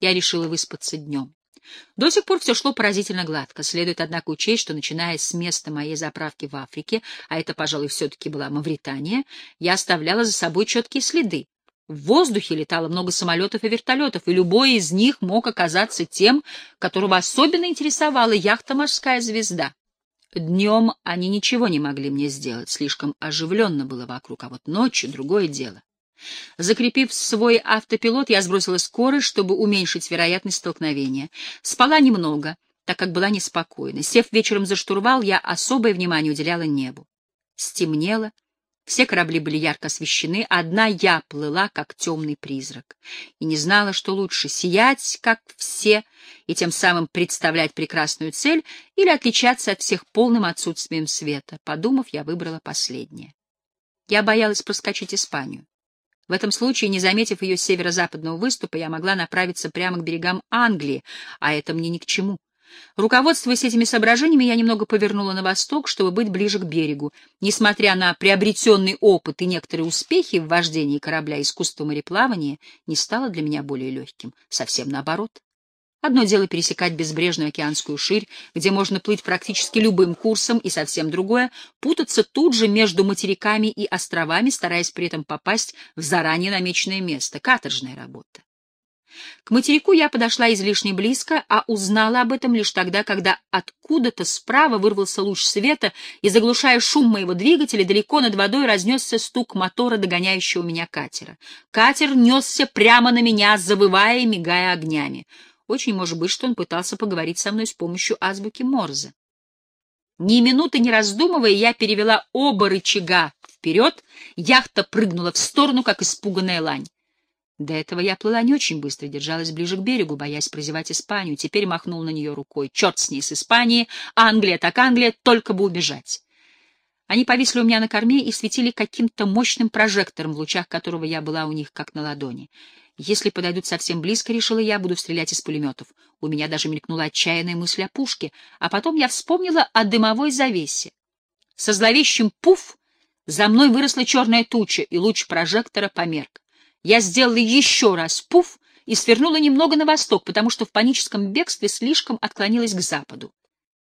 Я решила выспаться днем. До сих пор все шло поразительно гладко. Следует, однако, учесть, что, начиная с места моей заправки в Африке, а это, пожалуй, все-таки была Мавритания, я оставляла за собой четкие следы. В воздухе летало много самолетов и вертолетов, и любой из них мог оказаться тем, которого особенно интересовала яхта «Морская звезда». Днем они ничего не могли мне сделать, слишком оживленно было вокруг, а вот ночью — другое дело. Закрепив свой автопилот, я сбросила скорость, чтобы уменьшить вероятность столкновения. Спала немного, так как была неспокойна. Сев вечером за штурвал, я особое внимание уделяла небу. Стемнело, все корабли были ярко освещены, одна я плыла, как темный призрак, и не знала, что лучше — сиять, как все, и тем самым представлять прекрасную цель, или отличаться от всех полным отсутствием света. Подумав, я выбрала последнее. Я боялась проскочить Испанию. В этом случае, не заметив ее северо-западного выступа, я могла направиться прямо к берегам Англии, а это мне ни к чему. Руководствуясь этими соображениями, я немного повернула на восток, чтобы быть ближе к берегу. Несмотря на приобретенный опыт и некоторые успехи в вождении корабля, искусство мореплавания не стало для меня более легким. Совсем наоборот. Одно дело пересекать безбрежную океанскую ширь, где можно плыть практически любым курсом, и совсем другое — путаться тут же между материками и островами, стараясь при этом попасть в заранее намеченное место. Каторжная работа. К материку я подошла излишне близко, а узнала об этом лишь тогда, когда откуда-то справа вырвался луч света и, заглушая шум моего двигателя, далеко над водой разнесся стук мотора догоняющего меня катера. Катер несся прямо на меня, завывая и мигая огнями. Очень может быть, что он пытался поговорить со мной с помощью азбуки Морзе. Ни минуты не раздумывая, я перевела оба рычага вперед, яхта прыгнула в сторону, как испуганная лань. До этого я плыла не очень быстро, держалась ближе к берегу, боясь прозевать Испанию. Теперь махнул на нее рукой. Черт с ней, с Испании. Англия так Англия, только бы убежать. Они повисли у меня на корме и светили каким-то мощным прожектором, в лучах которого я была у них как на ладони. Если подойдут совсем близко, решила я, буду стрелять из пулеметов. У меня даже мелькнула отчаянная мысль о пушке, а потом я вспомнила о дымовой завесе. Со зловещим пуф за мной выросла черная туча, и луч прожектора померк. Я сделала еще раз пуф и свернула немного на восток, потому что в паническом бегстве слишком отклонилась к западу.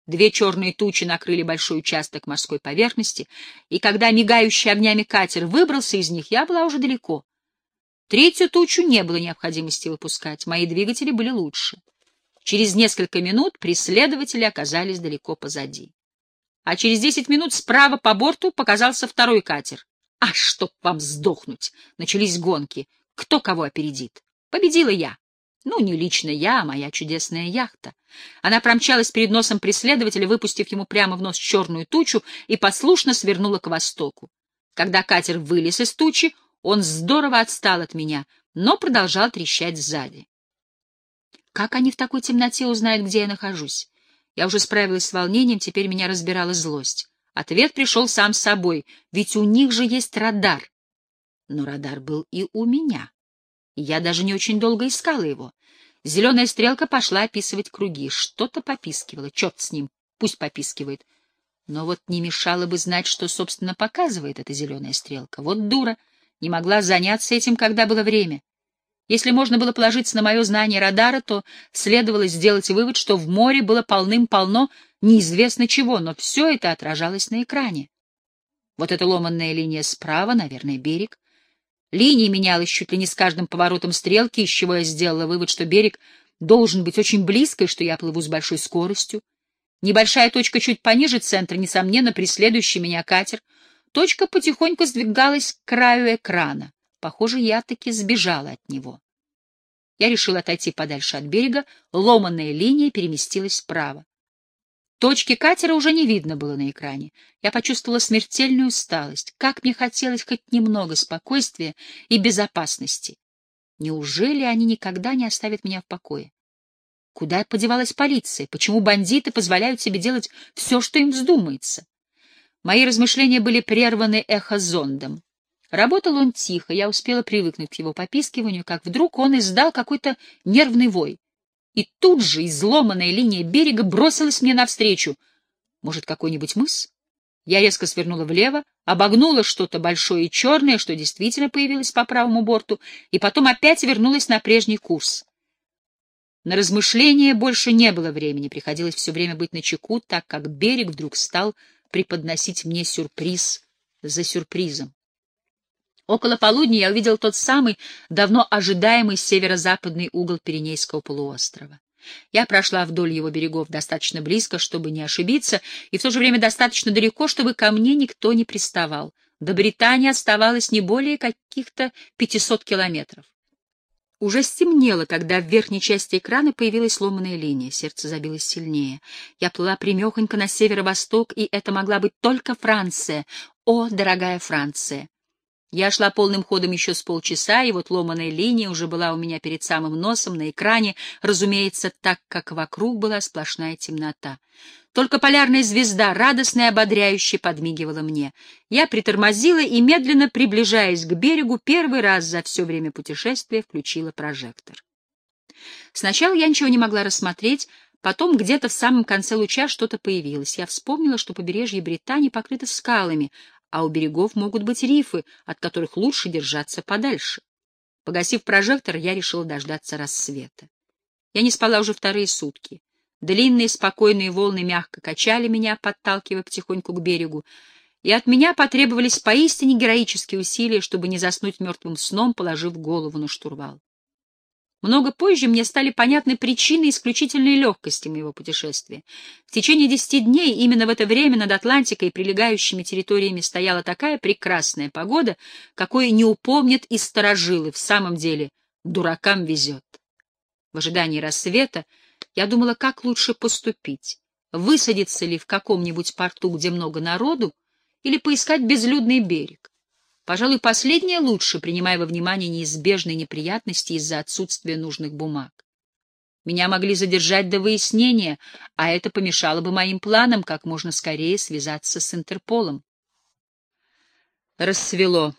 Две черные тучи накрыли большой участок морской поверхности, и когда мигающий огнями катер выбрался из них, я была уже далеко. Третью тучу не было необходимости выпускать, мои двигатели были лучше. Через несколько минут преследователи оказались далеко позади. А через десять минут справа по борту показался второй катер. А чтоб вам сдохнуть! Начались гонки. Кто кого опередит? Победила я. Ну, не лично я, а моя чудесная яхта. Она промчалась перед носом преследователя, выпустив ему прямо в нос черную тучу, и послушно свернула к востоку. Когда катер вылез из тучи, он здорово отстал от меня, но продолжал трещать сзади. Как они в такой темноте узнают, где я нахожусь? Я уже справилась с волнением, теперь меня разбирала злость. Ответ пришел сам собой, ведь у них же есть радар. Но радар был и у меня. Я даже не очень долго искала его. Зеленая стрелка пошла описывать круги. Что-то попискивало. Черт с ним, пусть попискивает. Но вот не мешало бы знать, что, собственно, показывает эта зеленая стрелка. Вот дура. Не могла заняться этим, когда было время. Если можно было положиться на мое знание радара, то следовало сделать вывод, что в море было полным-полно неизвестно чего, но все это отражалось на экране. Вот эта ломанная линия справа, наверное, берег. Линия менялась чуть ли не с каждым поворотом стрелки, из чего я сделала вывод, что берег должен быть очень близко и что я плыву с большой скоростью. Небольшая точка чуть пониже центра, несомненно, преследующий меня катер. Точка потихоньку сдвигалась к краю экрана. Похоже, я таки сбежала от него. Я решила отойти подальше от берега, ломанная линия переместилась вправо. Точки катера уже не видно было на экране. Я почувствовала смертельную усталость. Как мне хотелось хоть немного спокойствия и безопасности. Неужели они никогда не оставят меня в покое? Куда подевалась полиция? Почему бандиты позволяют себе делать все, что им вздумается? Мои размышления были прерваны эхозондом. Работал он тихо, я успела привыкнуть к его попискиванию, как вдруг он издал какой-то нервный вой. И тут же изломанная линия берега бросилась мне навстречу. Может, какой-нибудь мыс? Я резко свернула влево, обогнула что-то большое и черное, что действительно появилось по правому борту, и потом опять вернулась на прежний курс. На размышления больше не было времени, приходилось все время быть начеку, так как берег вдруг стал преподносить мне сюрприз за сюрпризом. Около полудня я увидел тот самый, давно ожидаемый северо-западный угол Пиренейского полуострова. Я прошла вдоль его берегов достаточно близко, чтобы не ошибиться, и в то же время достаточно далеко, чтобы ко мне никто не приставал. До Британии оставалось не более каких-то 500 километров. Уже стемнело, когда в верхней части экрана появилась ломаная линия. Сердце забилось сильнее. Я плыла примехонько на северо-восток, и это могла быть только Франция. О, дорогая Франция! Я шла полным ходом еще с полчаса, и вот ломаная линия уже была у меня перед самым носом на экране, разумеется, так как вокруг была сплошная темнота. Только полярная звезда, радостно и ободряюще, подмигивала мне. Я притормозила и, медленно приближаясь к берегу, первый раз за все время путешествия включила прожектор. Сначала я ничего не могла рассмотреть, Потом где-то в самом конце луча что-то появилось. Я вспомнила, что побережье Британии покрыто скалами, а у берегов могут быть рифы, от которых лучше держаться подальше. Погасив прожектор, я решила дождаться рассвета. Я не спала уже вторые сутки. Длинные спокойные волны мягко качали меня, подталкивая потихоньку к берегу, и от меня потребовались поистине героические усилия, чтобы не заснуть мертвым сном, положив голову на штурвал. Много позже мне стали понятны причины исключительной легкости моего путешествия. В течение десяти дней именно в это время над Атлантикой и прилегающими территориями стояла такая прекрасная погода, какой не упомнят и сторожилы. В самом деле, дуракам везет. В ожидании рассвета я думала, как лучше поступить. Высадиться ли в каком-нибудь порту, где много народу, или поискать безлюдный берег. Пожалуй, последнее лучше, принимая во внимание неизбежные неприятности из-за отсутствия нужных бумаг. Меня могли задержать до выяснения, а это помешало бы моим планам как можно скорее связаться с Интерполом. Рассвело.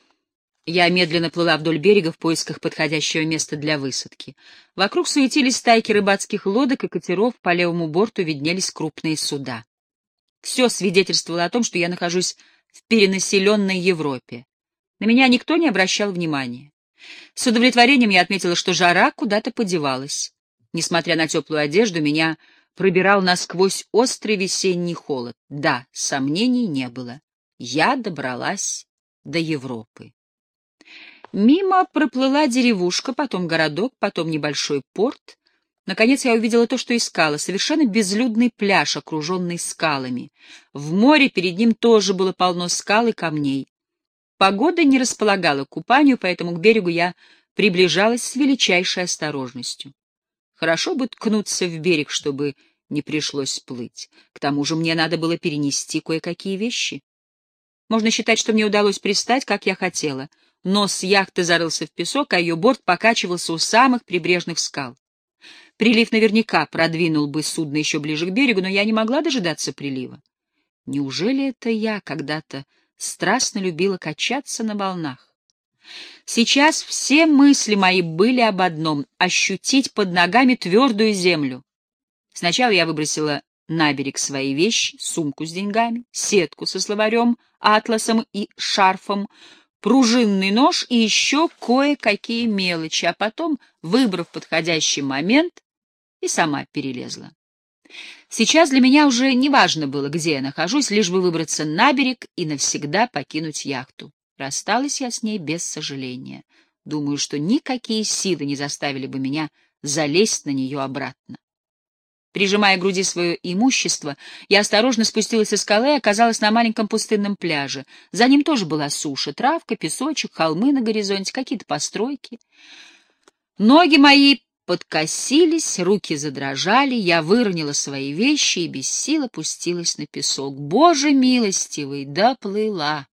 Я медленно плыла вдоль берега в поисках подходящего места для высадки. Вокруг суетились стайки рыбацких лодок и катеров, по левому борту виднелись крупные суда. Все свидетельствовало о том, что я нахожусь в перенаселенной Европе. На меня никто не обращал внимания. С удовлетворением я отметила, что жара куда-то подевалась. Несмотря на теплую одежду, меня пробирал насквозь острый весенний холод. Да, сомнений не было. Я добралась до Европы. Мимо проплыла деревушка, потом городок, потом небольшой порт. Наконец я увидела то, что искала, совершенно безлюдный пляж, окруженный скалами. В море перед ним тоже было полно скал и камней. Погода не располагала к купанию, поэтому к берегу я приближалась с величайшей осторожностью. Хорошо бы ткнуться в берег, чтобы не пришлось плыть. К тому же мне надо было перенести кое-какие вещи. Можно считать, что мне удалось пристать, как я хотела. Нос яхты зарылся в песок, а ее борт покачивался у самых прибрежных скал. Прилив наверняка продвинул бы судно еще ближе к берегу, но я не могла дожидаться прилива. Неужели это я когда-то страстно любила качаться на волнах. Сейчас все мысли мои были об одном — ощутить под ногами твердую землю. Сначала я выбросила на берег свои вещи, сумку с деньгами, сетку со словарем, атласом и шарфом, пружинный нож и еще кое-какие мелочи, а потом, выбрав подходящий момент, и сама перелезла. Сейчас для меня уже не важно было, где я нахожусь, лишь бы выбраться на берег и навсегда покинуть яхту. Рассталась я с ней без сожаления. Думаю, что никакие силы не заставили бы меня залезть на нее обратно. Прижимая к груди свое имущество, я осторожно спустилась со скалы и оказалась на маленьком пустынном пляже. За ним тоже была суша, травка, песочек, холмы на горизонте, какие-то постройки. Ноги мои подкосились, руки задрожали, я выронила свои вещи и без сил опустилась на песок. Боже милостивый, доплыла!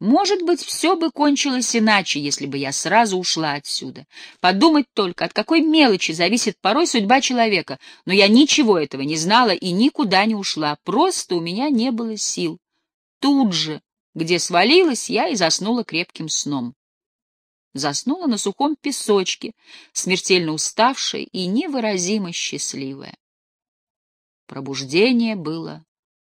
Может быть, все бы кончилось иначе, если бы я сразу ушла отсюда. Подумать только, от какой мелочи зависит порой судьба человека. Но я ничего этого не знала и никуда не ушла, просто у меня не было сил. Тут же, где свалилась, я и заснула крепким сном заснула на сухом песочке, смертельно уставшая и невыразимо счастливая. Пробуждение было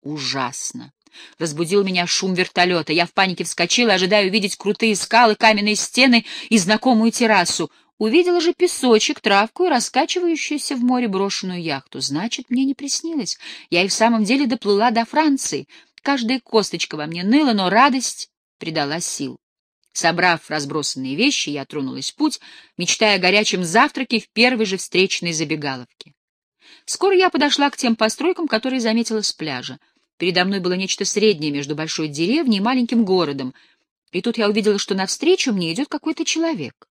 ужасно. Разбудил меня шум вертолета. Я в панике вскочила, ожидая увидеть крутые скалы, каменные стены и знакомую террасу. Увидела же песочек, травку и раскачивающуюся в море брошенную яхту. Значит, мне не приснилось. Я и в самом деле доплыла до Франции. Каждая косточка во мне ныла, но радость придала сил. Собрав разбросанные вещи, я тронулась в путь, мечтая о горячем завтраке в первой же встречной забегаловке. Скоро я подошла к тем постройкам, которые заметила с пляжа. Передо мной было нечто среднее между большой деревней и маленьким городом, и тут я увидела, что навстречу мне идет какой-то человек.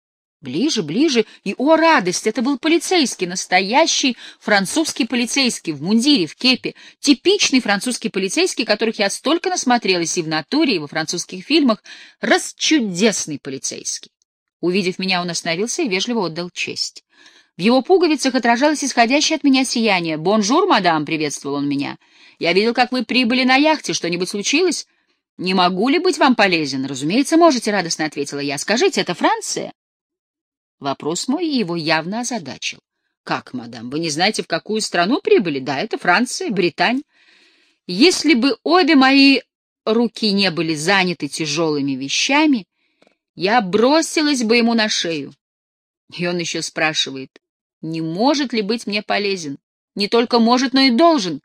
Ближе, ближе, и, о, радость, это был полицейский, настоящий французский полицейский, в мундире, в кепе, типичный французский полицейский, которых я столько насмотрелась и в натуре, и во французских фильмах, расчудесный полицейский. Увидев меня, он остановился и вежливо отдал честь. В его пуговицах отражалось исходящее от меня сияние. «Бонжур, мадам!» — приветствовал он меня. «Я видел, как вы прибыли на яхте. Что-нибудь случилось?» «Не могу ли быть вам полезен?» «Разумеется, можете», — радостно ответила я. «Скажите, это Франция?» Вопрос мой его явно озадачил. «Как, мадам, вы не знаете, в какую страну прибыли?» «Да, это Франция, Британия». Если бы обе мои руки не были заняты тяжелыми вещами, я бросилась бы ему на шею. И он еще спрашивает, не может ли быть мне полезен? Не только может, но и должен.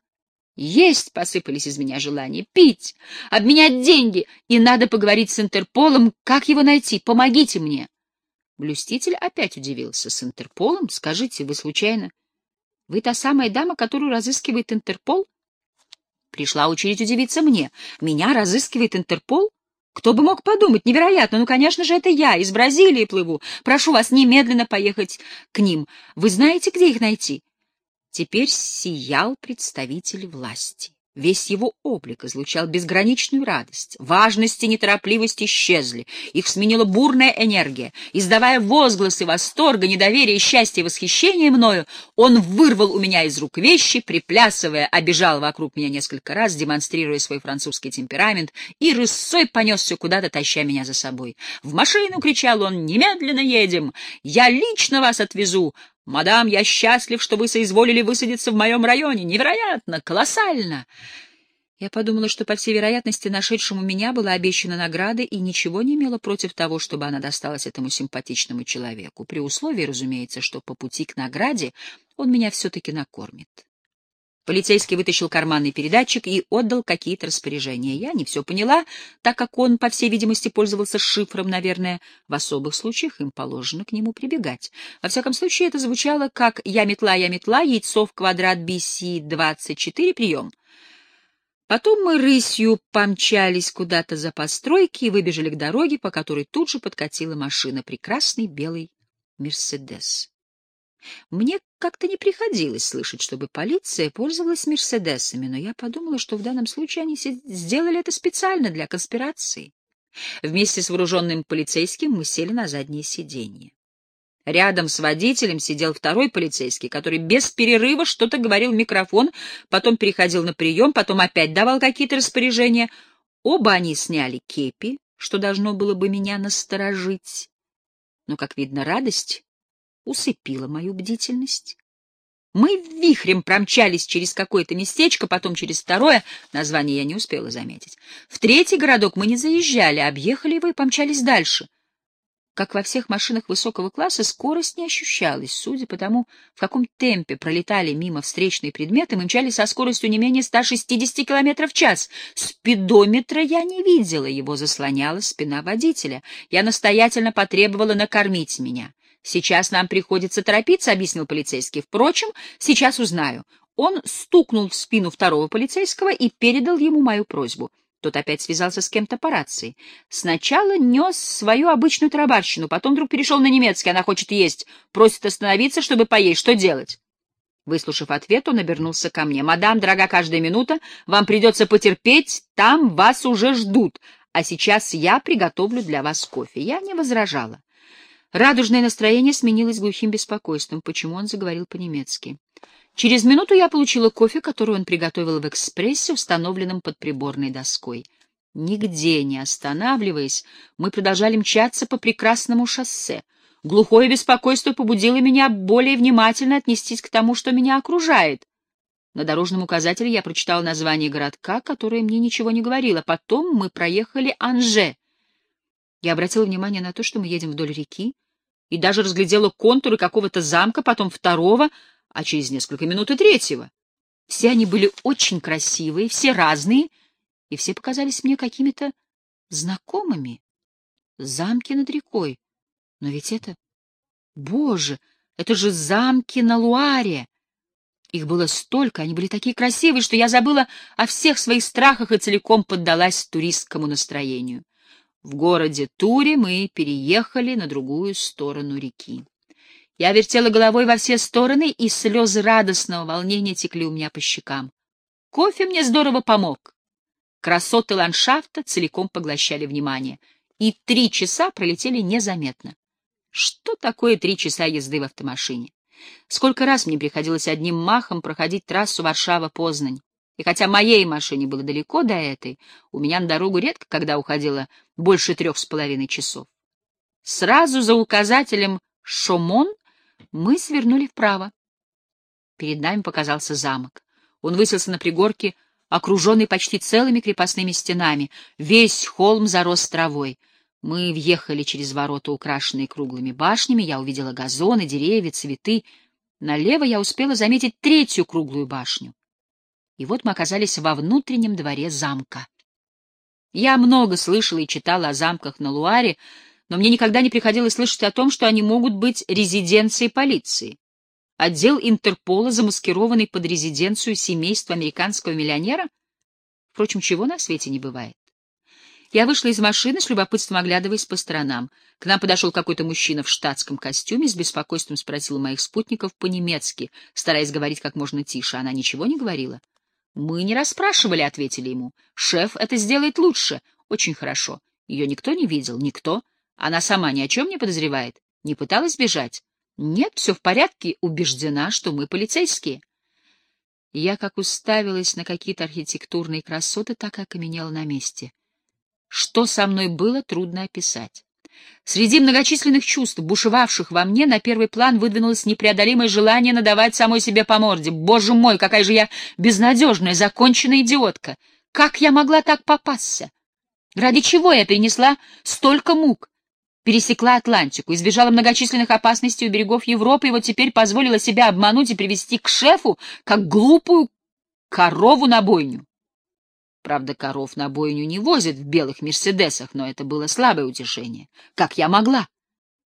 Есть, посыпались из меня желания, пить, обменять деньги, и надо поговорить с Интерполом, как его найти, помогите мне. Блюститель опять удивился. С Интерполом? Скажите, вы случайно... Вы та самая дама, которую разыскивает Интерпол? Пришла очередь удивиться мне. Меня разыскивает Интерпол? Кто бы мог подумать? Невероятно. Ну, конечно же, это я. Из Бразилии плыву. Прошу вас немедленно поехать к ним. Вы знаете, где их найти? Теперь сиял представитель власти. Весь его облик излучал безграничную радость. Важность и неторопливость исчезли. Их сменила бурная энергия. Издавая возгласы восторга, недоверия, счастья и восхищения мною, он вырвал у меня из рук вещи, приплясывая, обежал вокруг меня несколько раз, демонстрируя свой французский темперамент, и рысой понесся куда-то, таща меня за собой. «В машину!» — кричал он. «Немедленно едем! Я лично вас отвезу! «Мадам, я счастлив, что вы соизволили высадиться в моем районе. Невероятно! Колоссально!» Я подумала, что, по всей вероятности, нашедшему меня была обещана награда и ничего не имела против того, чтобы она досталась этому симпатичному человеку, при условии, разумеется, что по пути к награде он меня все-таки накормит. Полицейский вытащил карманный передатчик и отдал какие-то распоряжения. Я не все поняла, так как он, по всей видимости, пользовался шифром, наверное, в особых случаях им положено к нему прибегать. Во всяком случае, это звучало как «я метла, я метла, яйцо в квадрат BC-24, прием». Потом мы рысью помчались куда-то за постройки и выбежали к дороге, по которой тут же подкатила машина, прекрасный белый «Мерседес». Мне как-то не приходилось слышать, чтобы полиция пользовалась «Мерседесами», но я подумала, что в данном случае они сделали это специально для конспирации. Вместе с вооруженным полицейским мы сели на заднее сиденье. Рядом с водителем сидел второй полицейский, который без перерыва что-то говорил в микрофон, потом переходил на прием, потом опять давал какие-то распоряжения. Оба они сняли кепи, что должно было бы меня насторожить. Но, как видно, радость усыпила мою бдительность. Мы вихрем промчались через какое-то местечко, потом через второе, название я не успела заметить. В третий городок мы не заезжали, объехали его и помчались дальше. Как во всех машинах высокого класса, скорость не ощущалась. Судя по тому, в каком темпе пролетали мимо встречные предметы, мы мчались со скоростью не менее 160 км в час. Спидометра я не видела, его заслоняла спина водителя. Я настоятельно потребовала накормить меня. «Сейчас нам приходится торопиться», — объяснил полицейский. «Впрочем, сейчас узнаю». Он стукнул в спину второго полицейского и передал ему мою просьбу. Тот опять связался с кем-то по рации. Сначала нес свою обычную тарабарщину, потом вдруг перешел на немецкий. Она хочет есть, просит остановиться, чтобы поесть. Что делать? Выслушав ответ, он обернулся ко мне. «Мадам, дорога каждая минута, вам придется потерпеть, там вас уже ждут, а сейчас я приготовлю для вас кофе». Я не возражала. Радужное настроение сменилось глухим беспокойством. Почему он заговорил по-немецки? Через минуту я получила кофе, который он приготовил в экспрессе, установленном под приборной доской. Нигде не останавливаясь, мы продолжали мчаться по прекрасному шоссе. Глухое беспокойство побудило меня более внимательно отнестись к тому, что меня окружает. На дорожном указателе я прочитал название городка, которое мне ничего не говорило. Потом мы проехали Анже. Я обратила внимание на то, что мы едем вдоль реки, и даже разглядела контуры какого-то замка, потом второго, а через несколько минут и третьего. Все они были очень красивые, все разные, и все показались мне какими-то знакомыми. Замки над рекой. Но ведь это... Боже, это же замки на Луаре! Их было столько, они были такие красивые, что я забыла о всех своих страхах и целиком поддалась туристскому настроению. В городе Туре мы переехали на другую сторону реки. Я вертела головой во все стороны, и слезы радостного волнения текли у меня по щекам. Кофе мне здорово помог. Красоты ландшафта целиком поглощали внимание, и три часа пролетели незаметно. Что такое три часа езды в автомашине? Сколько раз мне приходилось одним махом проходить трассу Варшава-Познань. И хотя моей машине было далеко до этой, у меня на дорогу редко когда уходило больше трех с половиной часов. Сразу за указателем «Шомон» мы свернули вправо. Перед нами показался замок. Он высился на пригорке, окруженный почти целыми крепостными стенами. Весь холм зарос травой. Мы въехали через ворота, украшенные круглыми башнями. Я увидела газоны, деревья, цветы. Налево я успела заметить третью круглую башню. И вот мы оказались во внутреннем дворе замка. Я много слышала и читала о замках на Луаре, но мне никогда не приходилось слышать о том, что они могут быть резиденцией полиции. Отдел Интерпола, замаскированный под резиденцию семейства американского миллионера? Впрочем, чего на свете не бывает. Я вышла из машины, с любопытством оглядываясь по сторонам. К нам подошел какой-то мужчина в штатском костюме, с беспокойством спросил у моих спутников по-немецки, стараясь говорить как можно тише. Она ничего не говорила. «Мы не расспрашивали», — ответили ему. «Шеф это сделает лучше». «Очень хорошо. Ее никто не видел? Никто. Она сама ни о чем не подозревает? Не пыталась бежать?» «Нет, все в порядке. Убеждена, что мы полицейские». Я как уставилась на какие-то архитектурные красоты, так и окаменела на месте. Что со мной было, трудно описать. Среди многочисленных чувств, бушевавших во мне, на первый план выдвинулось непреодолимое желание надавать самой себе по морде. Боже мой, какая же я безнадежная, законченная идиотка! Как я могла так попасться? Ради чего я перенесла столько мук? Пересекла Атлантику, избежала многочисленных опасностей у берегов Европы и вот теперь позволила себя обмануть и привести к шефу, как глупую корову на бойню. Правда, коров на бойню не возят в белых мерседесах, но это было слабое утешение. Как я могла?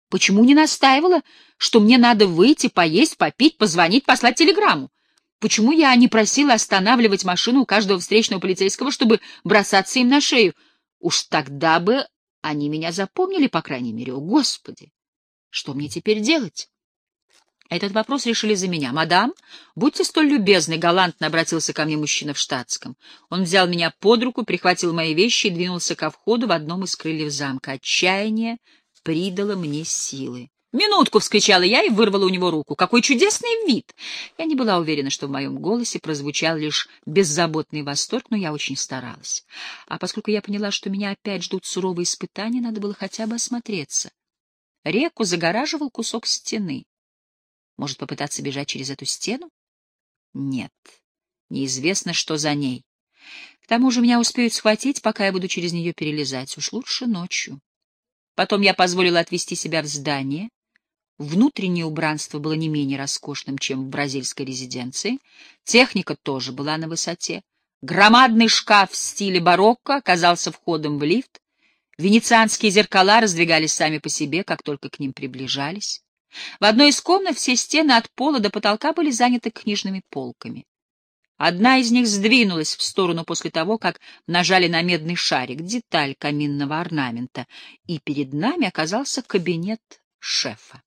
Почему не настаивала, что мне надо выйти, поесть, попить, позвонить, послать телеграмму? Почему я не просила останавливать машину у каждого встречного полицейского, чтобы бросаться им на шею? Уж тогда бы они меня запомнили, по крайней мере. О, Господи! Что мне теперь делать? Этот вопрос решили за меня. «Мадам, будьте столь любезны», — галантно обратился ко мне мужчина в штатском. Он взял меня под руку, прихватил мои вещи и двинулся ко входу в одном из крыльев замка. Отчаяние придало мне силы. «Минутку!» — вскричала я и вырвала у него руку. «Какой чудесный вид!» Я не была уверена, что в моем голосе прозвучал лишь беззаботный восторг, но я очень старалась. А поскольку я поняла, что меня опять ждут суровые испытания, надо было хотя бы осмотреться. Реку загораживал кусок стены. Может, попытаться бежать через эту стену? Нет. Неизвестно, что за ней. К тому же меня успеют схватить, пока я буду через нее перелезать. Уж лучше ночью. Потом я позволила отвести себя в здание. Внутреннее убранство было не менее роскошным, чем в бразильской резиденции. Техника тоже была на высоте. Громадный шкаф в стиле барокко оказался входом в лифт. Венецианские зеркала раздвигались сами по себе, как только к ним приближались. В одной из комнат все стены от пола до потолка были заняты книжными полками. Одна из них сдвинулась в сторону после того, как нажали на медный шарик, деталь каминного орнамента, и перед нами оказался кабинет шефа.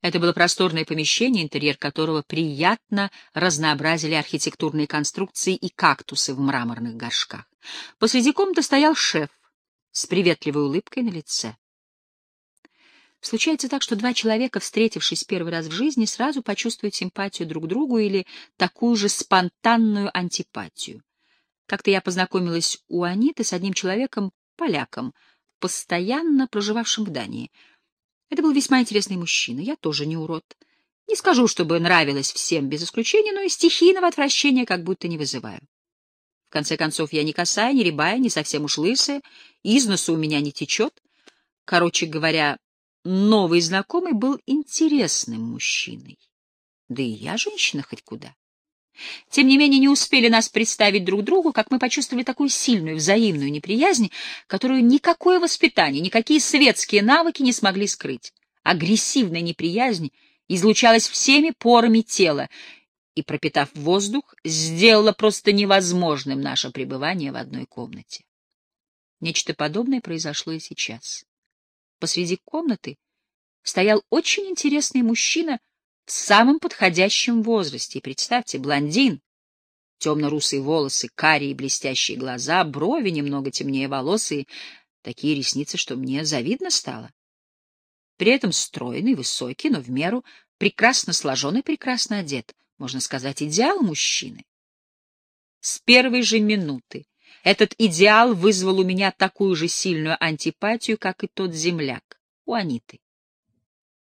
Это было просторное помещение, интерьер которого приятно разнообразили архитектурные конструкции и кактусы в мраморных горшках. Посреди комнаты стоял шеф с приветливой улыбкой на лице. Случается так, что два человека, встретившись первый раз в жизни, сразу почувствуют симпатию друг к другу или такую же спонтанную антипатию. Как-то я познакомилась у Аниты с одним человеком, поляком, постоянно проживавшим в Дании. Это был весьма интересный мужчина, я тоже не урод. Не скажу, чтобы нравилось всем без исключения, но и стихийного отвращения как будто не вызываю. В конце концов, я не косая, не рябая, не совсем уж лысая, из носу у меня не течет. Короче говоря, новый знакомый был интересным мужчиной. Да и я женщина хоть куда. Тем не менее, не успели нас представить друг другу, как мы почувствовали такую сильную взаимную неприязнь, которую никакое воспитание, никакие светские навыки не смогли скрыть. Агрессивная неприязнь излучалась всеми порами тела и, пропитав воздух, сделала просто невозможным наше пребывание в одной комнате. Нечто подобное произошло и сейчас. Посреди комнаты стоял очень интересный мужчина в самом подходящем возрасте. И представьте, блондин, темно-русые волосы, карие блестящие глаза, брови немного темнее волос и такие ресницы, что мне завидно стало. При этом стройный, высокий, но в меру прекрасно сложенный, прекрасно одет, можно сказать, идеал мужчины. С первой же минуты этот идеал вызвал у меня такую же сильную антипатию, как и тот земляк у Аниты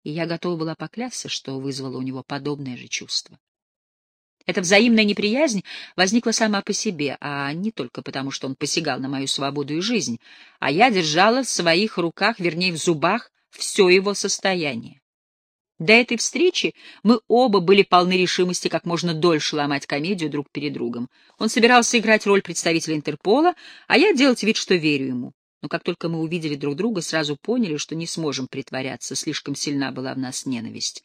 и я готова была поклясться, что вызвало у него подобное же чувство. Эта взаимная неприязнь возникла сама по себе, а не только потому, что он посягал на мою свободу и жизнь, а я держала в своих руках, вернее, в зубах, все его состояние. До этой встречи мы оба были полны решимости как можно дольше ломать комедию друг перед другом. Он собирался играть роль представителя Интерпола, а я делать вид, что верю ему но как только мы увидели друг друга, сразу поняли, что не сможем притворяться, слишком сильна была в нас ненависть.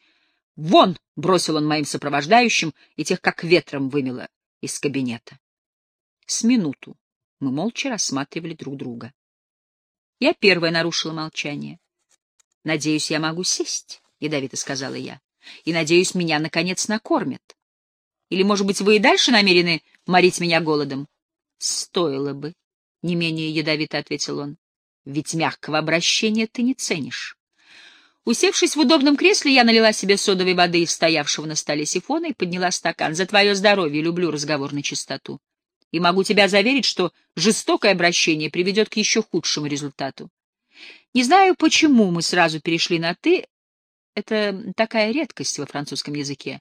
«Вон!» — бросил он моим сопровождающим, и тех как ветром вымело из кабинета. С минуту мы молча рассматривали друг друга. Я первая нарушила молчание. «Надеюсь, я могу сесть», — ядовито сказала я. «И, надеюсь, меня, наконец, накормят. Или, может быть, вы и дальше намерены морить меня голодом?» «Стоило бы», — не менее ядовито ответил он. — Ведь мягкого обращения ты не ценишь. Усевшись в удобном кресле, я налила себе содовой воды из стоявшего на столе сифона и подняла стакан. За твое здоровье люблю разговор на чистоту. И могу тебя заверить, что жестокое обращение приведет к еще худшему результату. Не знаю, почему мы сразу перешли на «ты». Это такая редкость во французском языке.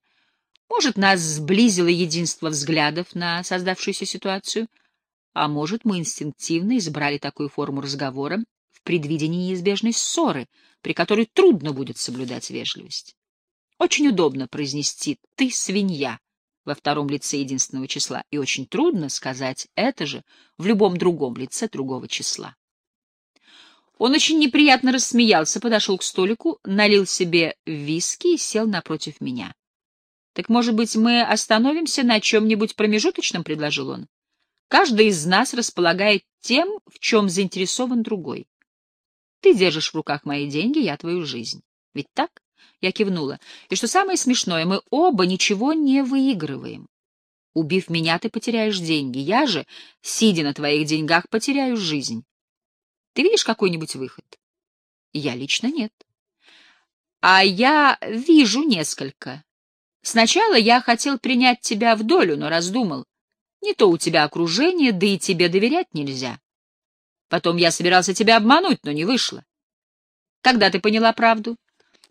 Может, нас сблизило единство взглядов на создавшуюся ситуацию — а может, мы инстинктивно избрали такую форму разговора в предвидении неизбежной ссоры, при которой трудно будет соблюдать вежливость. Очень удобно произнести «ты свинья» во втором лице единственного числа, и очень трудно сказать это же в любом другом лице другого числа. Он очень неприятно рассмеялся, подошел к столику, налил себе виски и сел напротив меня. — Так, может быть, мы остановимся на чем-нибудь промежуточном? — предложил он. Каждый из нас располагает тем, в чем заинтересован другой. Ты держишь в руках мои деньги, я твою жизнь. Ведь так? Я кивнула. И что самое смешное, мы оба ничего не выигрываем. Убив меня, ты потеряешь деньги. Я же, сидя на твоих деньгах, потеряю жизнь. Ты видишь какой-нибудь выход? Я лично нет. А я вижу несколько. Сначала я хотел принять тебя в долю, но раздумал. Не то у тебя окружение, да и тебе доверять нельзя. Потом я собирался тебя обмануть, но не вышло. Когда ты поняла правду?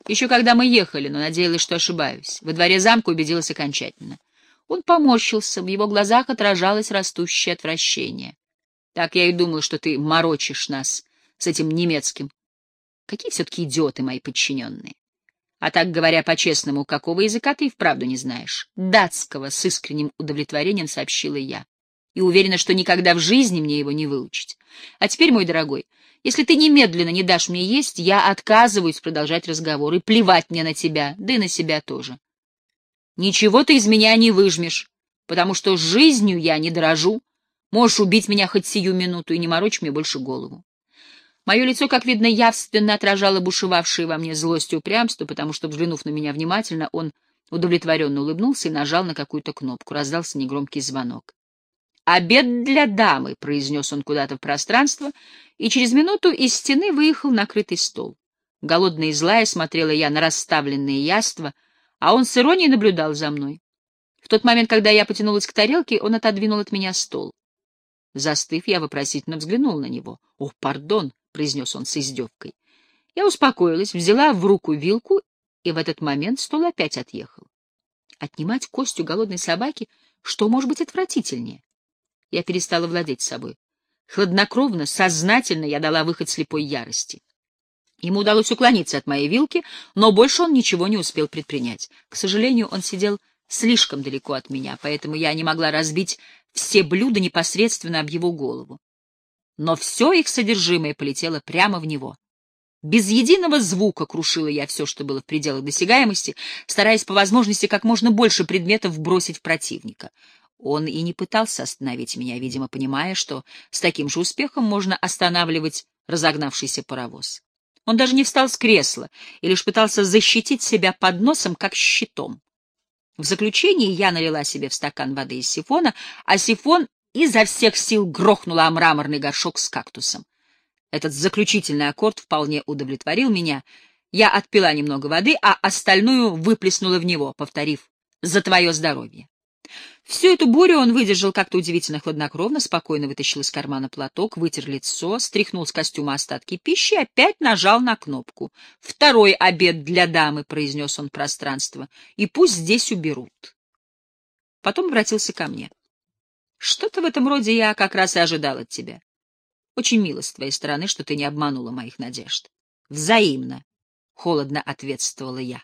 Еще когда мы ехали, но надеялась, что ошибаюсь. Во дворе замка убедилась окончательно. Он поморщился, в его глазах отражалось растущее отвращение. Так я и думал, что ты морочишь нас с этим немецким. Какие все-таки идиоты мои подчиненные. А так, говоря по-честному, какого языка ты и вправду не знаешь? Датского, с искренним удовлетворением сообщила я. И уверена, что никогда в жизни мне его не выучить. А теперь, мой дорогой, если ты немедленно не дашь мне есть, я отказываюсь продолжать разговор, и плевать мне на тебя, да и на себя тоже. Ничего ты из меня не выжмешь, потому что жизнью я не дорожу. Можешь убить меня хоть сию минуту и не морочь мне больше голову. Мое лицо, как видно, явственно отражало бушевавшие во мне злость и упрямство, потому что, взглянув на меня внимательно, он удовлетворенно улыбнулся и нажал на какую-то кнопку. Раздался негромкий звонок. «Обед для дамы», — произнес он куда-то в пространство, и через минуту из стены выехал накрытый стол. Голодная и злая смотрела я на расставленные яства, а он с иронией наблюдал за мной. В тот момент, когда я потянулась к тарелке, он отодвинул от меня стол. Застыв, я вопросительно взглянул на него. «О, пардон!» — произнес он с издевкой. Я успокоилась, взяла в руку вилку, и в этот момент стол опять отъехал. Отнимать кость у голодной собаки, что может быть отвратительнее? Я перестала владеть собой. Хладнокровно, сознательно я дала выход слепой ярости. Ему удалось уклониться от моей вилки, но больше он ничего не успел предпринять. К сожалению, он сидел слишком далеко от меня, поэтому я не могла разбить все блюда непосредственно об его голову. Но все их содержимое полетело прямо в него. Без единого звука крушила я все, что было в пределах досягаемости, стараясь по возможности как можно больше предметов бросить в противника. Он и не пытался остановить меня, видимо, понимая, что с таким же успехом можно останавливать разогнавшийся паровоз. Он даже не встал с кресла и лишь пытался защитить себя под носом, как щитом. В заключении я налила себе в стакан воды из сифона, а сифон изо всех сил грохнула о мраморный горшок с кактусом. Этот заключительный аккорд вполне удовлетворил меня. Я отпила немного воды, а остальную выплеснула в него, повторив «За твое здоровье». Всю эту бурю он выдержал как-то удивительно хладнокровно, спокойно вытащил из кармана платок, вытер лицо, стряхнул с костюма остатки пищи и опять нажал на кнопку. «Второй обед для дамы», — произнес он пространство, — «и пусть здесь уберут». Потом обратился ко мне. «Что-то в этом роде я как раз и ожидал от тебя. Очень мило с твоей стороны, что ты не обманула моих надежд». «Взаимно», — холодно ответствовала я.